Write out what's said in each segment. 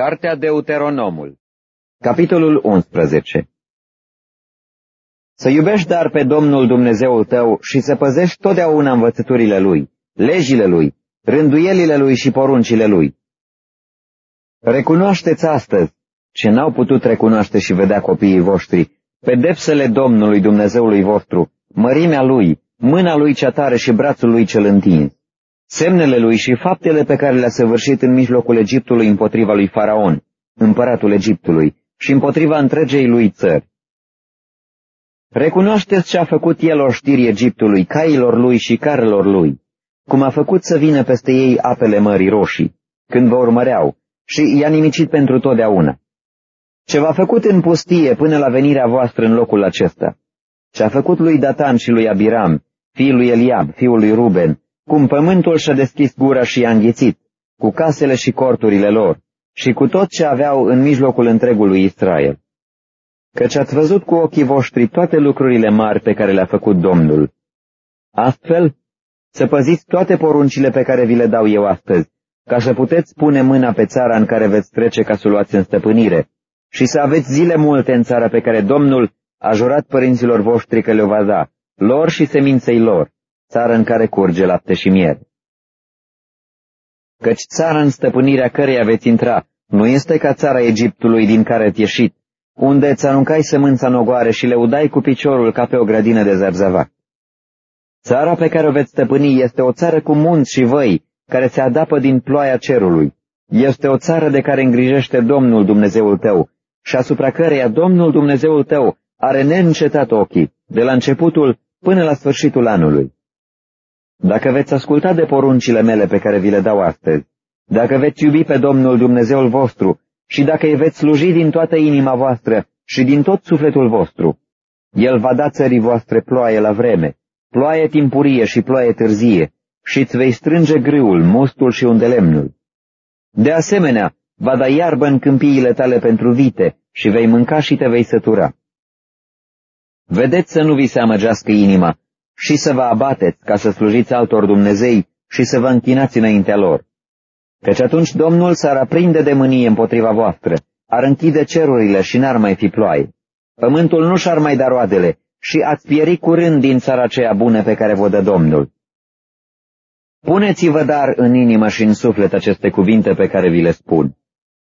Cartea Deuteronomul Capitolul 11 Să iubești dar pe Domnul Dumnezeul tău și să păzești totdeauna învățăturile Lui, legile Lui, rânduielile Lui și poruncile Lui. Recunoașteți astăzi, ce n-au putut recunoaște și vedea copiii voștri, pedepsele Domnului Dumnezeului vostru, mărimea Lui, mâna Lui cea tare și brațul Lui cel întins semnele lui și faptele pe care le-a săvârșit în mijlocul Egiptului împotriva lui Faraon, împăratul Egiptului, și împotriva întregei lui țări. Recunoașteți ce a făcut el oștirii Egiptului, cailor lui și carelor lui, cum a făcut să vină peste ei apele Mării Roșii, când vă urmăreau, și i-a nimicit pentru totdeauna. Ce v-a făcut în pustie până la venirea voastră în locul acesta, ce a făcut lui Datan și lui Abiram, fiul lui Eliab, fiul lui Ruben, cum pământul și-a deschis gura și i-a înghițit, cu casele și corturile lor, și cu tot ce aveau în mijlocul întregului Israel. Căci ați văzut cu ochii voștri toate lucrurile mari pe care le-a făcut Domnul. Astfel, să păziți toate poruncile pe care vi le dau eu astăzi, ca să puteți pune mâna pe țara în care veți trece ca să o luați în stăpânire, și să aveți zile multe în țara pe care Domnul a jurat părinților voștri că le-o va da, lor și seminței lor, țară în care curge lapte și miere. Căci țara în stăpânirea căreia veți intra nu este ca țara Egiptului din care ați ieșit, unde îți aruncai sămânța în ogoare și le udai cu piciorul ca pe o grădină de zarzavac. Țara pe care o veți stăpâni este o țară cu munți și văi, care se adapă din ploaia cerului. Este o țară de care îngrijește Domnul Dumnezeul tău și asupra căreia Domnul Dumnezeul tău are neîncetat ochii, de la începutul până la sfârșitul anului. Dacă veți asculta de poruncile mele pe care vi le dau astăzi, dacă veți iubi pe Domnul Dumnezeul vostru și dacă îi veți sluji din toată inima voastră și din tot sufletul vostru, El va da țării voastre ploaie la vreme, ploaie timpurie și ploaie târzie, și îți vei strânge grâul, mustul și undelemnul. De asemenea, va da iarbă în câmpiile tale pentru vite și vei mânca și te vei sătura. Vedeți să nu vi se amăgească inima și să vă abateți ca să slujiți altor Dumnezei și să vă închinați înaintea lor. Căci atunci Domnul s-ar aprinde de mânie împotriva voastră, ar închide cerurile și n-ar mai fi ploaie. Pământul nu și-ar mai da roadele și ați pieri curând din țara aceea bună pe care vă dă Domnul. Puneți-vă dar în inimă și în suflet aceste cuvinte pe care vi le spun.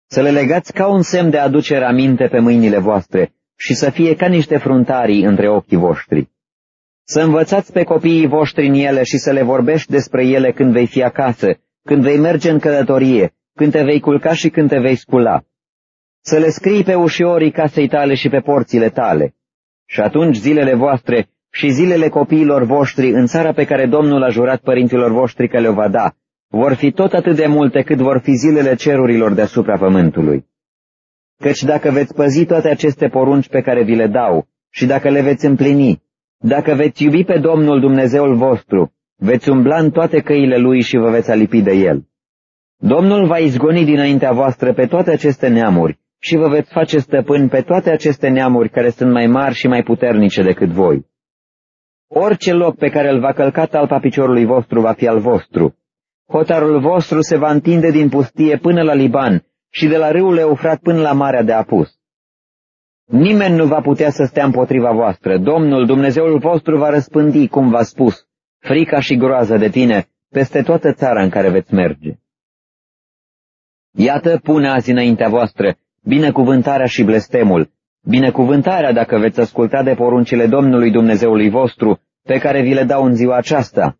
Să le legați ca un semn de aducere aminte pe mâinile voastre și să fie ca niște fruntarii între ochii voștri. Să învățați pe copiii voștri în ele și să le vorbești despre ele când vei fi acasă, când vei merge în călătorie, când te vei culca și când te vei scula. Să le scrii pe ușiorii casei tale și pe porțile tale. Și atunci zilele voastre și zilele copiilor voștri în țara pe care Domnul a jurat părinților voștri că le-o va da, vor fi tot atât de multe cât vor fi zilele cerurilor deasupra pământului. Căci dacă veți păzi toate aceste porunci pe care vi le dau și dacă le veți împlini, dacă veți iubi pe Domnul Dumnezeul vostru, veți umbla în toate căile Lui și vă veți alipi de El. Domnul va izgoni dinaintea voastră pe toate aceste neamuri și vă veți face stăpâni pe toate aceste neamuri care sunt mai mari și mai puternice decât voi. Orice loc pe care îl va călca talpa piciorului vostru va fi al vostru. Hotarul vostru se va întinde din pustie până la Liban și de la râul Eufrat până la Marea de Apus. Nimeni nu va putea să stea împotriva voastră. Domnul, Dumnezeul vostru, va răspândi, cum v-a spus, frica și groaza de tine peste toată țara în care veți merge. Iată, pune azi înaintea voastră binecuvântarea și blestemul, binecuvântarea dacă veți asculta de poruncile Domnului Dumnezeului vostru, pe care vi le dau în ziua aceasta.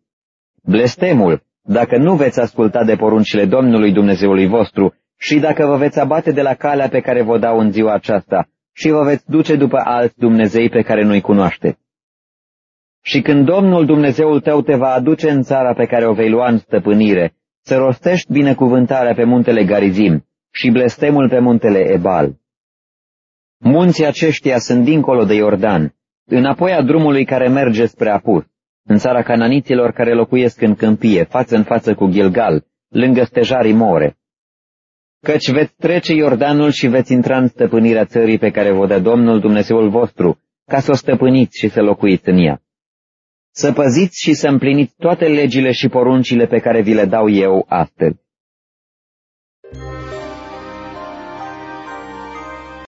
Blestemul, dacă nu veți asculta de poruncile Domnului Dumnezeului vostru și dacă vă veți abate de la calea pe care vă dau în ziua aceasta, și vă veți duce după alți Dumnezei pe care nu-i cunoaște. Și când Domnul Dumnezeul tău te va aduce în țara pe care o vei lua în stăpânire, să rostești binecuvântarea pe muntele Garizim și blestemul pe muntele Ebal. Munții aceștia sunt dincolo de Iordan, înapoi a drumului care merge spre Apus, în țara cananiților care locuiesc în câmpie, față în față cu Gilgal, lângă stejarii More căci veți trece Iordanul și veți intra în stăpânirea țării pe care vă dă Domnul Dumnezeul vostru, ca să o stăpâniți și să locuiți în ea. Să păziți și să împliniți toate legile și poruncile pe care vi le dau eu astăzi.